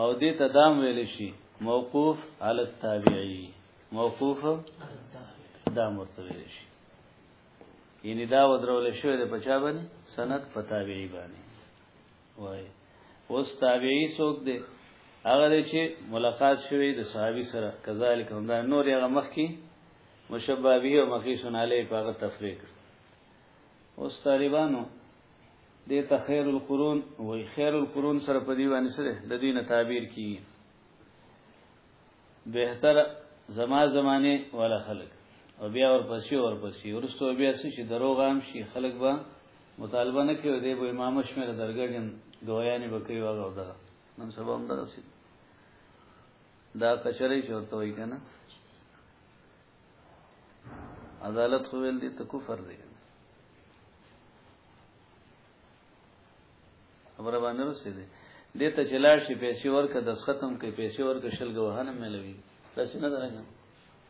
او دې ته دام ویل شي موقوف علی التابعی موقوف دا مرته ویل شي یعنی دا ودرول شوی د پچا باندې سند په تابعی باندې وای اوس تابعی څوک دی هغه چې ملاقات شوی د صحابي سره کذالک هم دا نور هغه مخ کی مشبابی او مخیشن علی په هغه تفریق اوس طالبانو دې ته خیر القرون وای خیر القرون سره په دی باندې سره د دین تعبیر کی بهتر زما زمانه ولا خلق او بیا ورپسې ورپسې ورستو بیا چې دروغ عام شي خلق به مطالبه نه کوي دی به امام شمیر درګړین دویانی به کوي واغ دا نن سبا هم درسي دا کچري چورته وای کنه عدالت خو ویل دي ته کفر دی خبره باندې رسیدي دې ته چلاړ شي پیسې ورکه د ختم کوي پیسې ورکه شل غوهنه ملوي راشي نه درنه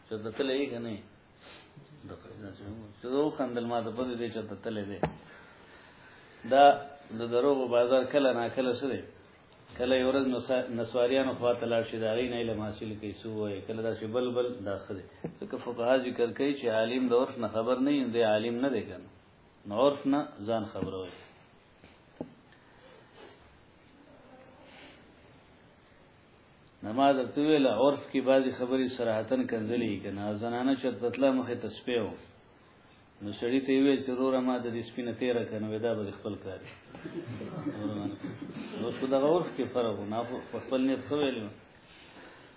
چې د تلې یې کنه د پیسې چې دوه خندل ما ته په دې چې د تلې ده دا د دروغ بازار کله نا کله سره کله یو ورځ نسواریانو خوا ته لاړ شي دا غي نه علم حاصل کوي سو وي کله دا شی بل بل داخل ځکه فقها ذکر کوي چې عالم د عرف نه خبر نه دی عالم نه دی کنه نو عرف نه ځان خبروي نماز ته ویل عرف کې بعضی خبري صراحتن کنځلې کنه زنانه چت پتلا مخه تسپیو نو سړی ته ویل چې روره ما د دې سپینه تیره کنه ودا به خپل کار نو څه دغه ورخ کې فرق نه خپل نه خو ویل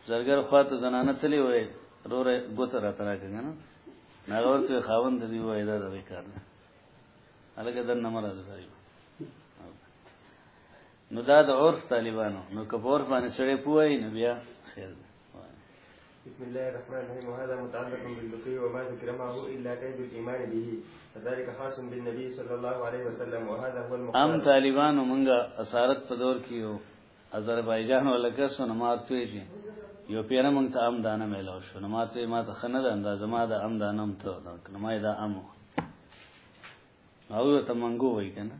زرګر خواته زنانه تلی وای روره ګوت را ترا کنه نه نغور ته خاوند دی وای دا دغه کار نه الګا د نمبر راځي نو دا د عرف طالبانو نو کپور باندې سړی پوای نه بیا خیر دی بسم الله الرحمن الرحيم وهذا متعلق بالبقي وما ذكر معه الا قيد الايمان به فذلك خاص بالنبي صلى الله عليه وسلم وهذا هو المختار ام طالبان ومنګه اسارت په دور کې یو آذربایجان ولکه سنمارتوي دي یو پیره مونږ ته ام دانه ملو شو نو ماته ما ته خنه ده انداز ما ده ام دانم ته دا کنه ما دا ام او ته منګو وای کنه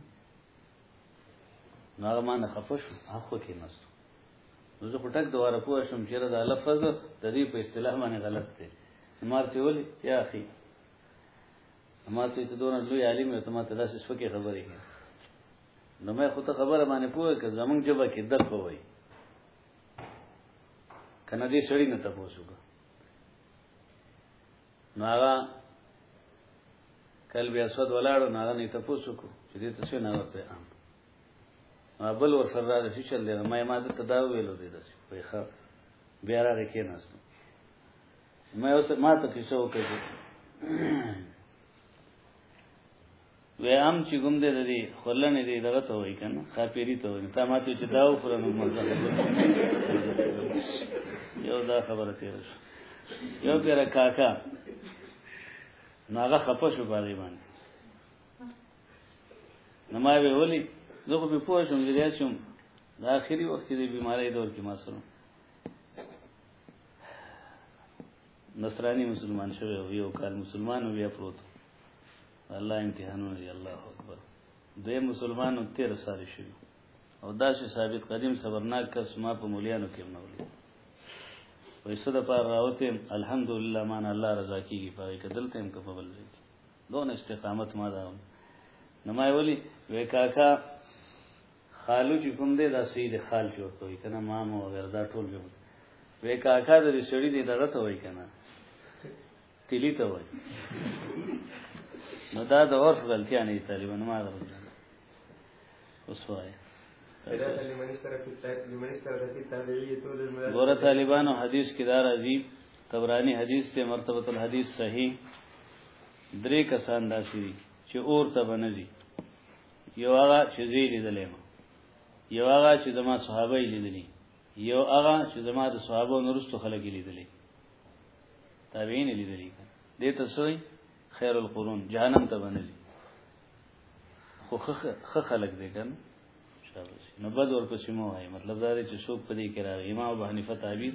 نو ما نه خفش اخو کې نستو نو زه په ټک دواره پوه شوم چې دا لفظ د دې په اصطلاح باندې غلط دی مار چې ولي یا اخي ما ته ته دونه لوی عالم یو ته ما ته داسې سپکې خبرې کوي نو مې خو ته خبره باندې پوه کړ زمونږ جبه کې دغه وایي کنه دې سړی نه تاسو کو نو هغه کل بیا سود ولاړو نه نه تاسو کو چې دې تاسو نه ورته بل ور سره د شي چل دی ما ما د تداو ویلو دی د شي په خر بیا را کې نه سو ما اوس ما ته کیسه وکړه و هم چې ګم دې دې خلنې دې دغه ته وای کنه خاپيري ته وای تا ما ته چې داو فرنو مرزه یو دا خبره تیر شو یو پیر کاکا ناغه خپه شو باندې باندې نو ما به ولي زه خو به پوه شم چې راشم د آخري وخت کې د بیماری دور کې ما سره نصرانی مسلمان شوی او یو کال مسلمان بیا پروت الله امتحانونه دی الله اکبر دوی مسلمان او تیر سال شوی او داسې ثابت قدیم صبرناک کس ما په مولیانو کې نه ولید وې صد پر راوته الحمدلله مان الله رضا کیږي پای کدل تم کفبل دون استقامت ما دا نو ما ویلی وې کاکا خالو چې کوم دی دا سید خال چورته وي کنه ما مو غیر دا ټول یو وې کاکا د سړی دی دغه ته وای کنه تیلی ته وای نو دا د ورس غلطیا نه طالبان ما درځه اوس وایي ګوره طالبانو حدیث کې دار عظیم تبرانی حدیث ته مرتبه الحدیث صحیح درې کسان داسې دي چې اور ته بنځي یو هغه چې زی لیدلې ما یو هغه چې زما صحابه لیدلې یو هغه چې زما د صحابه نورستو خلک لیدلې تابعین لیدلې دې ته سوې خیر القرون جهنم ته بنځي خو خه خلق دی کن شاباش نو بد ور پسې مو وای مطلب دا دی چې څوک په دې کې راغی امام ابو حنیفه تعبیر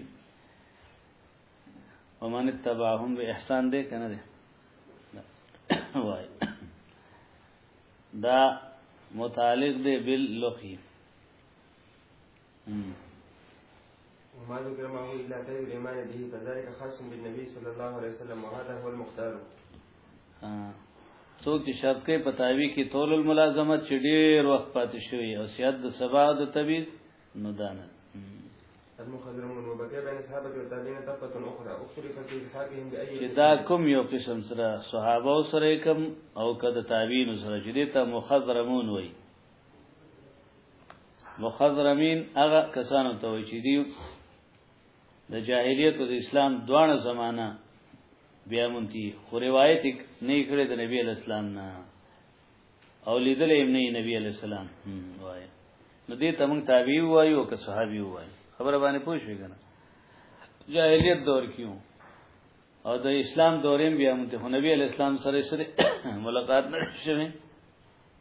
ومن اتبعهم باحسان دی کنه دی وای دا متعلق دی باللقی وما ذكر معه إلا خير الإيمان به فذلك خاص بالنبي صلى الله عليه وسلم وهذا هو المختار څوک چې شرط کوي په تاوی کې طول الملازمت چې ډیر وخت پاتې شوی او سیاد د سبا د طبيب نو دانه المخضرم وبقي بين اصحابه والتابعين طبقه اخرى اختلف في الحاكم باي چې دا کوم یو قسم سره صحابه سره کوم او کده تابعین سره چې دې ته مخضرمون وای مخضرمین هغه کسانو ته وی چې دی د جاهلیت او د اسلام دوانه زمانہ بیا مونتی خو روایت نه کړی د نبی اسلام نه او لیدل یې نه نبی علی السلام وای نو دې ته موږ تابعی وایو او که صحابي وایو خبره باندې پوه شئ کنه جاهلیت دور کیو او د اسلام دورې بیا مونته نبی علی اسلام سره سره ملاقات نه شوه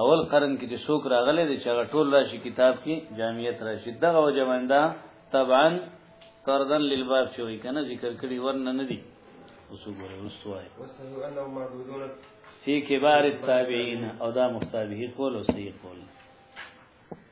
اول قرن کې چې څوک راغلي دي چې هغه ټول راشي کتاب کې جامعیت راشي دغه وجواندا طبعا تردن للباب شوی کنه ذکر کړي ورنه نه دي اوسو ګورې وسوای فی کبار التابعین او دا مختابه قول او صحیح قول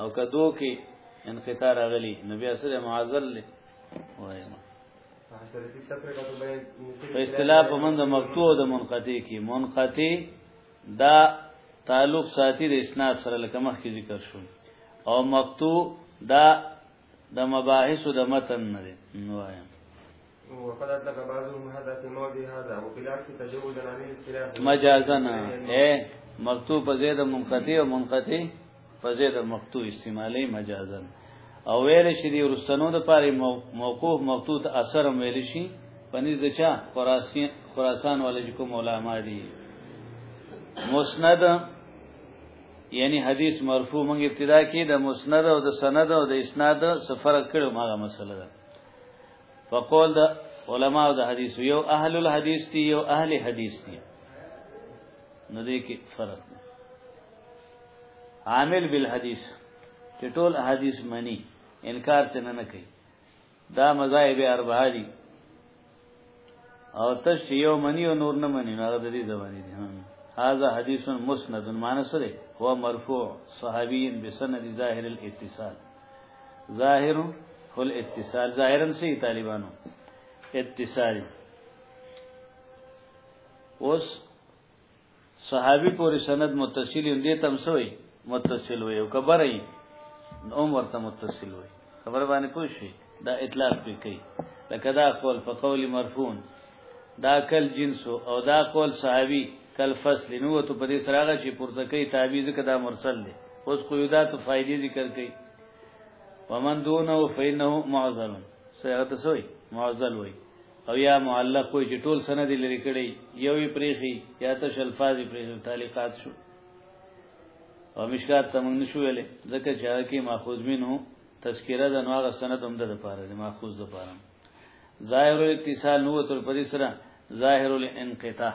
او کدو کې انقطاع راغلی نو بیا سره معزل دی وایم په اصطلاح په من د مقطوع د منقطع کې منقطع دا تعلق ساتي د اسناد سره لکه مخکې ذکر شو او مقطوع دا د مباحثو د متن نه دی نو وایم وقد اطلق بعضهم هذا في موضع هذا وفي العكس تجوزا عن الاصطلاح مجازا اے مقطوع په زید منقطع او منقطع په زید مقطوع استعمالی مجازا او ویل شي دی ورستنو د پاره موقوف مقطوع اثر ویل شي پنځ د چا خراسان خراسان ولج کوم علما دي مسند یعنی حدیث مرفوع مونږ ابتدا کې د مسند او د سند او د اسناد څخه فرق کړو ماغه مسله ده په قول د علما او د حدیث یو اهل الحدیث دی یو اهل حدیث دی نو دې کې فرق دی عامل بالحدیث چې ټول حدیث منی انکار ته نه کوي دا مذاهب اربعه دي او تش یو منی او نور نه منی هغه د دې زمانی دي هاذا حدیث مسند معنی سره هو مرفوع صحابی بسند ظاهر الاتصال ظاهر فل اتصال ظاهرا سی طالبانو اتصال اوس صحابي پوری سند متصل دی تم سوی متصل وي او کبر ای نو ورته متصل وي خبر باندې پوه شي دا اطلاق پی کوي لکه دا قول په قول مرفون دا کل جنس او دا قول صحابي کل فصل نو ته په دې سره هغه چې پورته کوي تعبیر ځکه دا مرسل دی اوس قیودات او فائدې ذکر کوي ومن دونه فینه معذل سره تاسو معذل وي او یا معلق وي چې ټول سند یې لرې کړی یو یې پرېښي یا تش الفاظ یې پرېښي تعلیقات شو او مشکات ته موږ نشو ویلې ځکه چې هغه کې ماخوذ منو تذکره د نوغه سند هم د لپاره دی ماخوذ د لپاره ظاهر الاتصال نو تر پرې سره ظاهر الانقطاع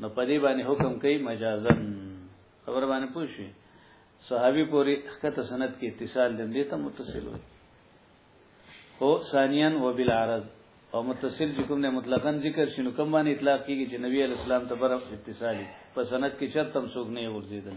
نو په دې باندې حکم کوي مجازن خبر باندې پوښي صحابي پوری خکته سند کې اتصال دم دې ته متصل وي خو ثانیا و بالعرض او متصل جکم نه مطلقاً ذکر شنو کوم باندې اطلاق کیږي چې نبی علی السلام ته برف اتصالي په سند کې چرتم سوګ نه ورزيدل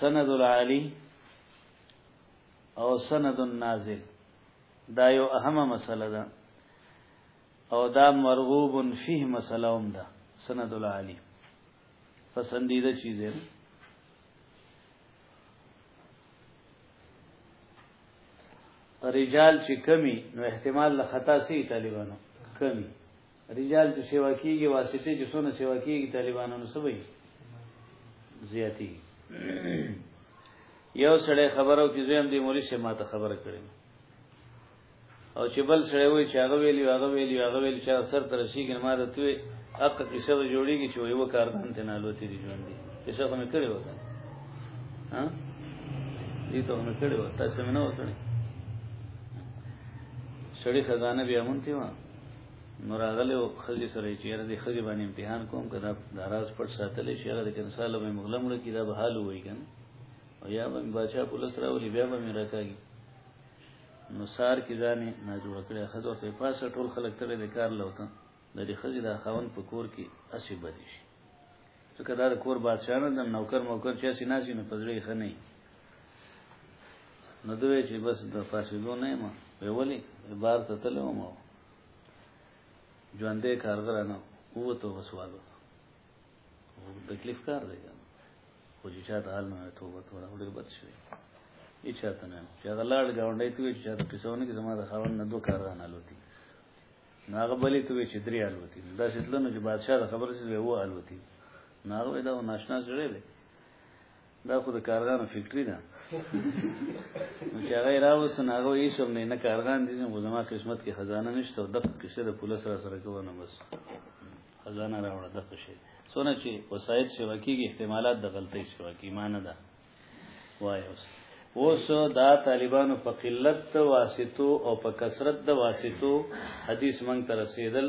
سند العالی او سند النازل دا یو اهمه مسله ده او دا مرغوب فيه مسله هم ده سند العالی پسندیده چیز ده رجال چې کمی نو احتمال له خطا سي طالبانو کمی رجال چې سیوا کیږي واسطه چې سونه سیوا کیږي طالبانو سبي زیاتی یو سړی خبرو کې زم دی مولوی شه ماته خبره کړې او چې بل سړی وای چې هغه ویلی هغه ویلی هغه ویلی چې سر تر شي کې ما راته وي حق کې څه جوړیږي چې یو کار باندې نه لوتي دي ژوند دي څه کوم کړي وکړه ها دې ته هم کړي وکړه تاسو مې نه وکړي سړی خزانه بیا مونته و نو راغله او خځې سره چې یاره د خځې باندې امتحان کوم کدا د راز پټ ساتلې چې هغه د کنسال به مغلم لري کدا به حال وای کنه او یا به بادشاہ پولیس راولي بیا به مې راکاږي نو سار کې ځانې نه جوړ کړې خځه ورته پاسه ټول خلک ترې د کار لوته د دې خځې د خاون په کور کې اسی بدی شي ځکه دا د کور بادشاہ نه د نوکر موکر چې اسی ناشي نه پزړې خنه نو دوی چې بس د فاسدو نه ما ویولې بار ته تلوم ژوندې کارګر نه ووته وسوالو تکلیف کار دی خو چې چا ته حال نه توبه ته راوړې بد شي هیڅ چاته نه چې هغه لاړ ګاونډی ته چې چاته قصونه کې زما د خاون نه دوه کار نه لوتي نه هغه بلې ته چې درې الوتی دا چې تلنو چې بادشاہ د خبرې سره وو الوتی نه هغه دا ناشنا زړه دی دا خو د کارغانو فکټری ده نو چې هغه راوسن هغه یې شوم نه نه کارغان دي نو زما قسمت کې خزانه نشته او دغه کې سره پوله سره سره کوو نو بس خزانه راوړه دغه شي سونه چې وسایل سیوا کیږي احتمالات د غلطۍ سیوا کی مان ده وای اوس اوس دا طالبانو په قلت واسطو او په کثرت د واسطو حدیث مونږ ته رسیدل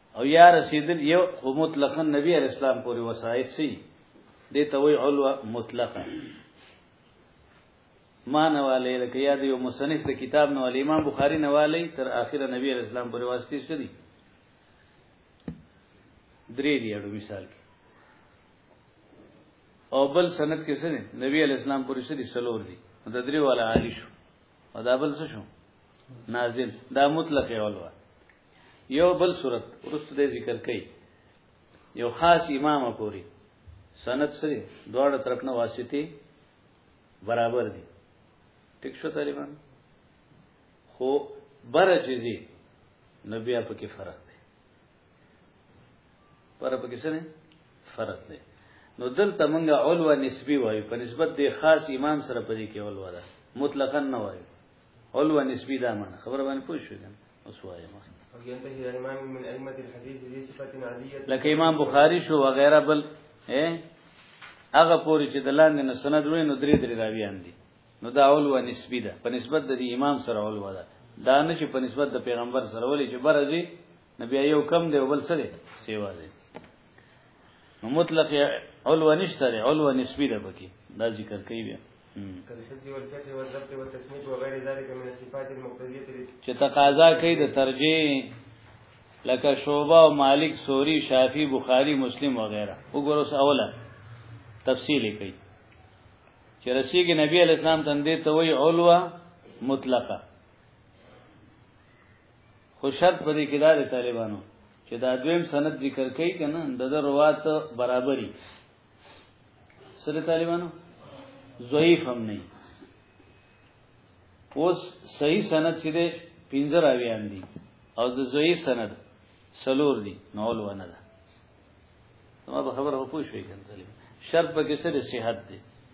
او یا رسیدل یو خو مطلقاً نبی علیہ السلام پورې وسایت سي دې ته وی علوه مطلقه معنی والے لکه یا د یو مصنف د کتاب نو امام بخاری نه والي تر اخره نبی علیہ السلام پورې واسطي سړي درې دی اړو مثال کې او بل سند کې سره نبی علیہ السلام پورې سړي سلور دی د درې والا عالی شو او دا بل څه شو نازل دا مطلق علوه یو بل صورت ورست دې ذکر کړي یو خاص امام پوری سند سره دواړه طرف نه واسطه برابر دي ټیک شو طالبان خو برجزي نبي اپ کې فرق دی پر په کې سره فرق دی نو دلته مونږه علوا نسبی وایو په نسبت د خاص امام سره پدې کې علوا ده مطلقاً نه وایو علوا نسبی دا معنی خبره باندې پوه شو لکه امام بخاری شو وغیرہ بل هغه پوری چې د لاندې نه سند وې نو درې درې راویان دي نو دا اول و نسبی ده په نسبت د امام سره اول و ده دا نه چې په نسبت د پیغمبر سره ولې چې برځي نبی یو کم دی بل سره سیوا دی نو مطلق علو نشته علو نسبی ده پکې دا ذکر کوي بیا كالحفظ والفتح والضبط والتسميت وغير ذلك من الصفات المقتضية چې تقاضا کوي د ترجیح لکه شوبه او مالک سوری شافعي بخاری مسلم وغیرہ وګورئ اوله تفصیل کوي چې رسیږي نبی علی اسلام تندې ته وی علوا مطلقه خو شرط پرې کې دا د طالبانو چې دا دویم سند ذکر کوي کنه د روات برابرۍ سره طالبانو ضعیف هم نه اوس صحیح سند چې ده پنځه راویان دي او د ضعیف سند سلور دي نول ونه ده ما به خبره پوښوي کنه طالب شرط پکې سره صحت دي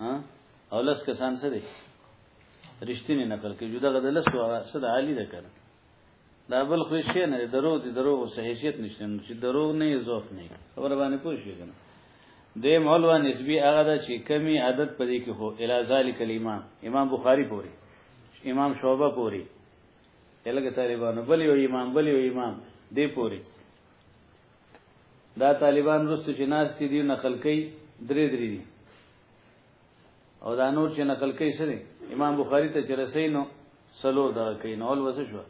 ها او لس کسان څه دي رښتینی نقل کوي جدا غد لس او څه د عالی ده کړه دا بل خو شي نه درو دي درو او صحیحیت نشته چې درو نه اضاف نه خبر باندې پوه شي کنه د مولوا نسبی هغه ده چې کمی عادت پدې کې هو الی ذالک الامام امام بخاری پوری امام شعبہ پوری الګ طالبانو بل یو امام بل یو امام دی پوری دا طالبان وروسته چې ناستې دي نقل کوي درې درې دي او دا نور چې نقل کوي څه دي امام بخاری ته چې رسي نو سلور دا کوي نو اول وسه شو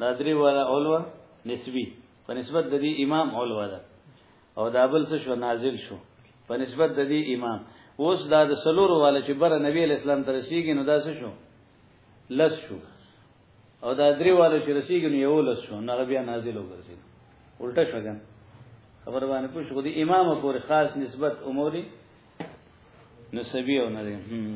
دا درې والا اول و نسبی په نسبت د دې امام اول والا او دا بل څه شو نازل شو په نسبت د دې امام اوس دا د سلور والا چې بر نبی اسلام ترسيږي نو دا څه شو لس شو او دا درې واله چې رسیږي نو یو لس شو نه بیا نازل وګرځي الټه شو ګان خبر باندې پوښ خو دې امام پورې خاص نسبت عمرې نو سبي او نه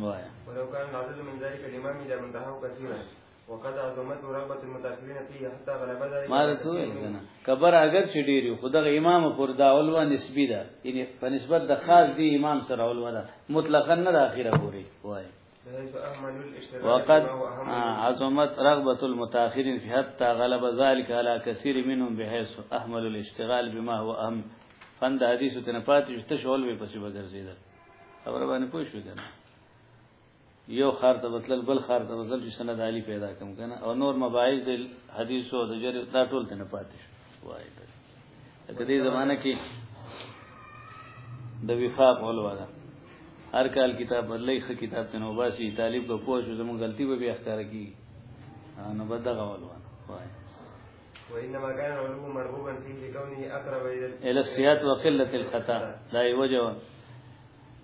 وایا ولو كان العدد من ذلك الامام اذا منتهى كثيرا وقد عظمت رغبه المتاثرين فيه حتى غلب ذلك ما ته کنه کبر اگر چې ډیری خدغه امام پر دا اولوا نسبی ده یعنی په نسبت د خاص دی امام سره اولوا ده مطلقاً نه د اخیره پوری وایي وقد عظمت رغبة المتاخرين في حتى غلب ذلك على كثير منهم بحيث اهملوا الاشتغال بما هو اهم فند حدیث ته نه پاتې چې تشول به پسې وګرځیدل خبره باندې پوه شو کنه یو خار ته بتل بل خار ته بتل چې سند علی پیدا کم کنه او نور مباحث د حدیثو د جری دا ټول ته نه پاتې شو وایي د دې زمانہ کې د وفاق علوا ده هر کال کتاب بدلې خ کتاب ته نو باسي طالب په پوه شو زموږ غلطي به بیا ښکار کی نو بدغه علوا وای وانما كان العلو مرغوبا فيه لكونه اقرب الى السيات وقله الخطا لا يوجه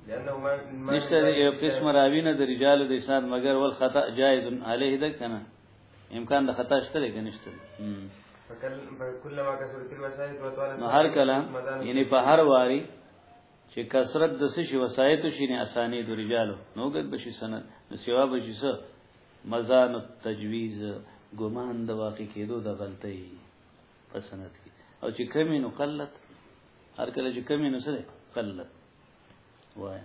نشته یو قسم راوی نه د رجال د اسناد مگر ول خطا جائز علیه ده کنه امکان د خطا شته دی کنيشته نو هر کله یعنی په هر واری چې کثرت د څه شي وسایت شي نه اساني د رجالو نو ګد بشي سند نو سیوا بشي سره مزان التجویز ګمان د واقع کېدو د غلطۍ په سند کې او چې کمی نو قلت هر کله چې کمی نو سره قلت وایي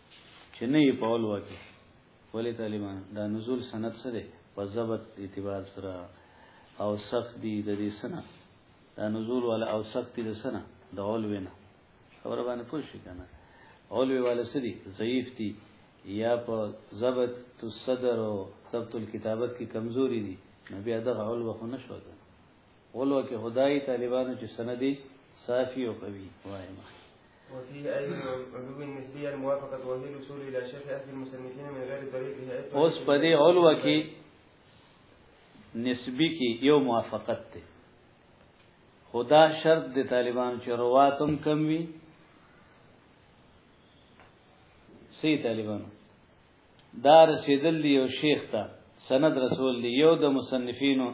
چې نه یې پاول واکي ولې طالبان دا نزول سند سره په ضبط اعتبار سره او سخت دي د دې سنه دا نزول ولا او سخت دي د سنه د اول وینا خبر باندې پوه شي کنه اول وی ولا سدي ضعیف دي یا په ضبط الصدر او ضبط الكتابت کې کمزوري دي نو بیا دا اول وخت نشو ده اول وکه خدای طالبانو چې سندي صافي او قوي وایم اوس په دې علو کې نسبی کې یو موافقت ده خدا شرط د طالبان چې رواتم کم وي سي طالبانو دا رسیدل دی یو شیخ ته سند رسول دی یو د مصنفینو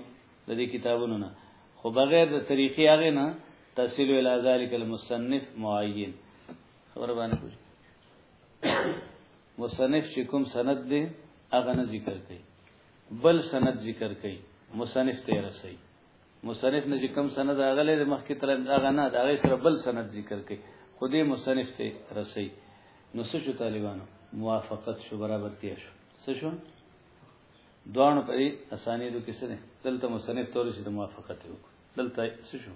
د دې کتابونو نه خو بغیر د طریقې هغه نه تصل الى ذلك المصنف معین خبر باندې کوي مصنف چې کوم سند دی هغه نه ذکر کوي بل سند ذکر کوي مصنف ته رسي مصنف نه چې کم سند راغلی د مخکې تل هغه نه د هغې سره بل سند ذکر کوي خو دې مصنف ته رسي نو څه شو طالبانو موافقت شو برابرتیا شو څه شو دوانو په اسانیدو کې څه نه دلته مصنف تور شي د موافقت وکړو دلته څه شو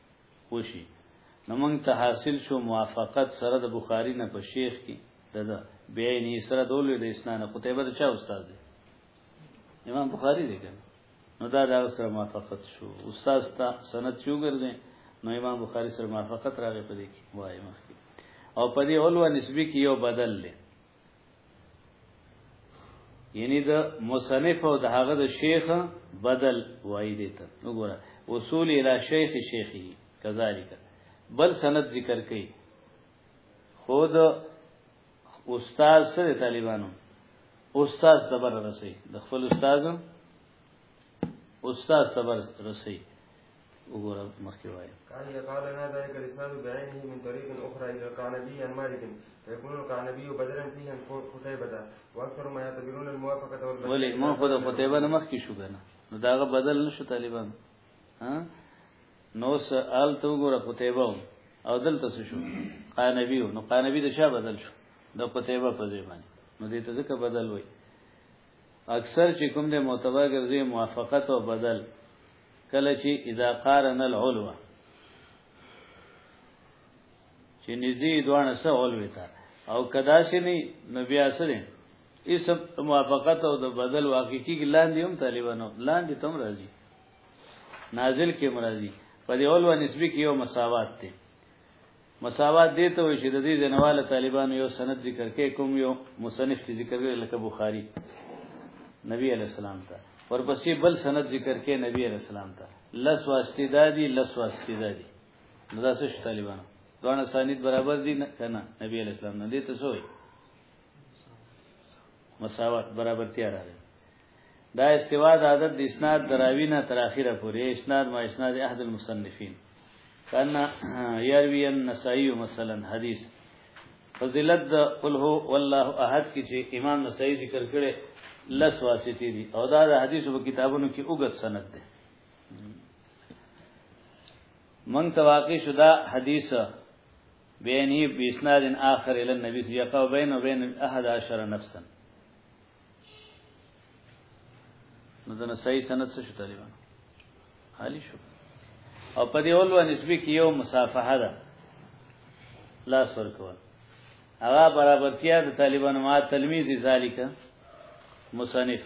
وشي نو موږ ته حاصل شو موافقت سره د بخاری نه په شیخ کې دغه بیا نه سره دولې د اسنان قتیبه چا استاد دی امام بخاری دی کنه نو دا دا سره موافقت شو استاد تا سند شو ګرځي نو امام بخاری سره موافقت راغی په دې کې وایي مخکې او په دې اولو نسبی کې یو بدل لې یعنی د مصنف او د هغه د شیخ بدل وای دی ته وګوره وصول الی شیخ شیخی کذالک بل سند ذکر کئ خود استاد سره طالبانو استاد صبر رسي د خپل استاد استاد صبر رسي وګوره مخکې وایي قال يقال لنا ذلك الاسناد بعينه من طريق اخرى الى القعنبي عن مالك فيكون القعنبي بدلا فيه عن قتيبة واكثر ما يعتبرون الموافقة والبدل ولي ما خود قتيبة نه مخکې شو کنه نو داغه بدل نشو طالبان ها نو سال تو ګوره قتيبة او دلته څه شو قانبي نو قانبي د شا بدل شو د قتيبه په ځای باندې نو دې ته ځکه بدل وای اکثر چې کوم د معتبر ګرځي موافقت او بدل کله چې اذا قارن العلو چې نزي دوان سره علوي تا او کدا شي نه نبي اسره اسم موافقت او د بدل واقع کیږي لاندې هم طالبانو لاندې تم راځي نازل کې مرضی په دې اول و نسبی کې یو مساوات دی مساوات دې ته وي چې د دې ځنواله طالبانو یو سند ذکر کې کوم یو مصنف چې ذکر کړي لکه بخاری نبی علی السلام ته ورپسې بل سند ذکر کې نبی علی السلام ته لس واسطه دادی لس واسطه دادی نو دا څه طالبانو دوه سانید برابر دي نه کنه نبی علی السلام نه دې ته سوې مساوات برابرتیا راغله دا استوا د عدد د اسناد دراوی نه تر اخره پورې اسناد ما اسناد احد المصنفین کنا یروی النسائی مثلا حدیث فضیلت د قل هو والله احد کی چې امام نسائی ذکر کړي لس واسطې دي او دا د حدیثو په کتابونو کې اوګت سند ده من تواقی شدا حدیث بینی بیسناد آخر الى النبی یقو بین و بین احد عشر نفسن نو دا صحیح سند څه شو طالبان حالی شو او په دې اول و نسبی کې یو مصافحه ده لاس ورکول هغه برابرتیا د طالبانو ما تلمیذ ذالک مصنف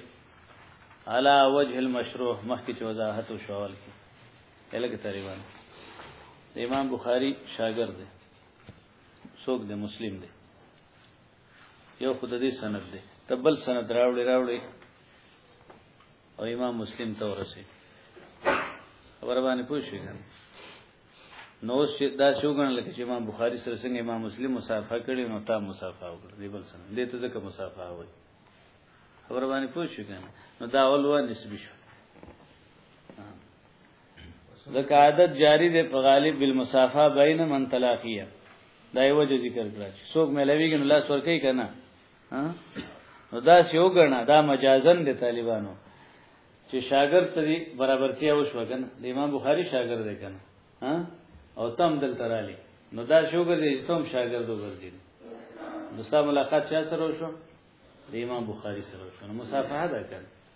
علا وجه المشروع مخکې چې وضاحت او شوال کې الګ طالبان امام بخاری شاګرد دی څوک دی مسلم دی یو خود دې سند دی ته بل سند راوړي راوړي او امام مسلم ته ورسي خبر باندې پوه شئ نو چې دا شو غنل کې چې امام بخاری سره څنګه امام مسلم مصافه کړي نو تا مصافه وکړي دی بل سند دې ته ځکه مصافه وای خبر باندې پوه شئ نو دا اول و نسبی شو ځکه عادت جاری دی په غالب بالمسافه بین من تلاقیه دا یو وجه ذکر کړه چې څوک ملویږي نو لاس ورکې کنه نو دا سیو غنا دا مجازن دی طالبانو چې شاګرد ته برابرتیا وشو کنه د امام بخاری شاګرد دی کنه او تم دل ترالی نو دا شو ګرځي چې تم شاګرد وګرځي نو سم ملاقات چا سره وشو د امام بخاری سره وشو نو مصافحه ده کنه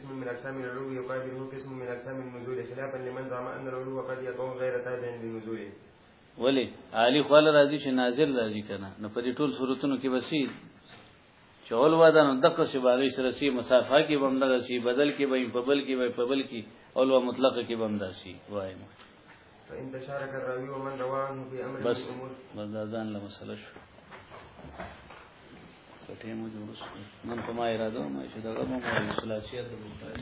اسم من اقسام العلو يقابله قسم من اقسام النزول خلافا لمن زعم ان العلو قد يقوم غير تابع لنزوله ولی عالی خپل راضی چې نازل راضی کنه نو په دې ټول صورتونو کې بسی چول ودا نو دغه سی باغی سره سی مسافه کې بم دغه سی بدل کې بم په بل کې بم په بل کې اولو مطلق کې بم داسي وایم فإن تشارك الراوي ومن رواه عنه في أمر بس بس دا ځان له مسله شو کټه مو جوړ شو نن په ما اراده ما چې دا غو مو مسلسل د بوتاري